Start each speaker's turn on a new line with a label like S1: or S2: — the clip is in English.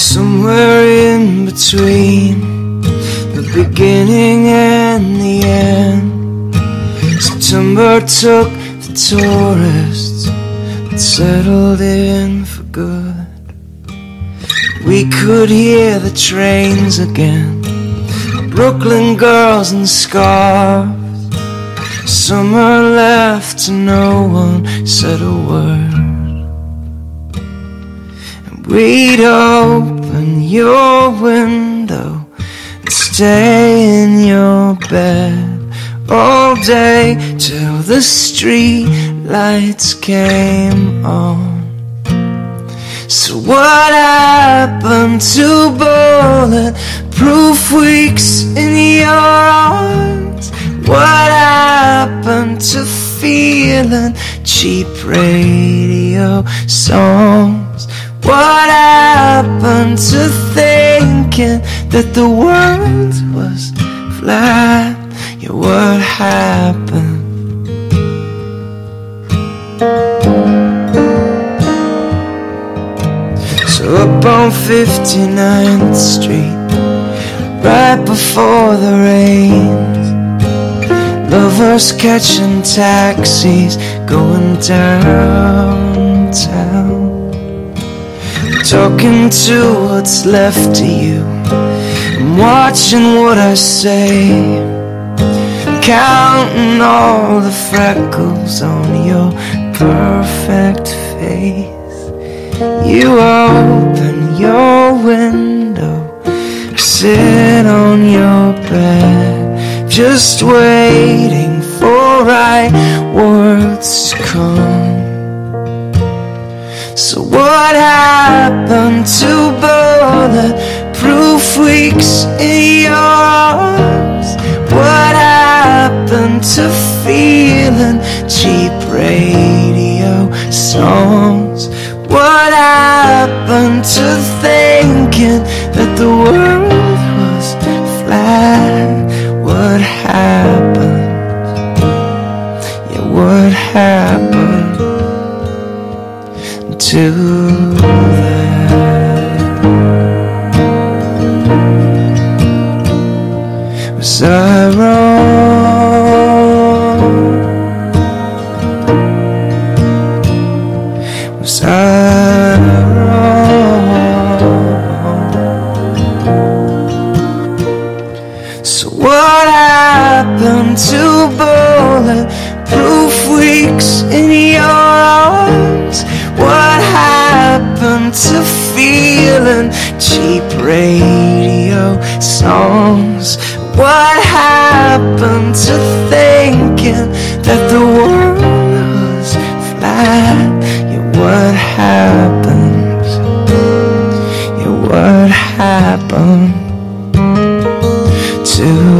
S1: Somewhere in between the beginning and the end. September took the tourists and settled in for good. We could hear the trains again. Brooklyn girls in scarves. Summer left and no one said a word. We'd open your window and stay in your bed all day till the street lights came on. So what happened to bulletproof weeks in your arms? What happened to feeling cheap radio songs? What happened to thinking that the world was flat? Yeah, what happened? So up on 59th Street, right before the rains, lovers catching taxis going downtown, talking to what's left of you. I'm watching what I say, counting all the freckles on your perfect face. You open your window, sit on your bed, just waiting for right words to come. So what happened to bulletproof weeks in your arms? What happened to feeling cheap radio songs? What happened to thinking that the world was flat? What happened? Yeah, what happened to that? Was I wrong? Was I wrong? So what happened to bulletproof weeks in to feeling cheap radio songs. What happened to thinking that the world was flat? Yeah, what happened? Yeah, what happened to?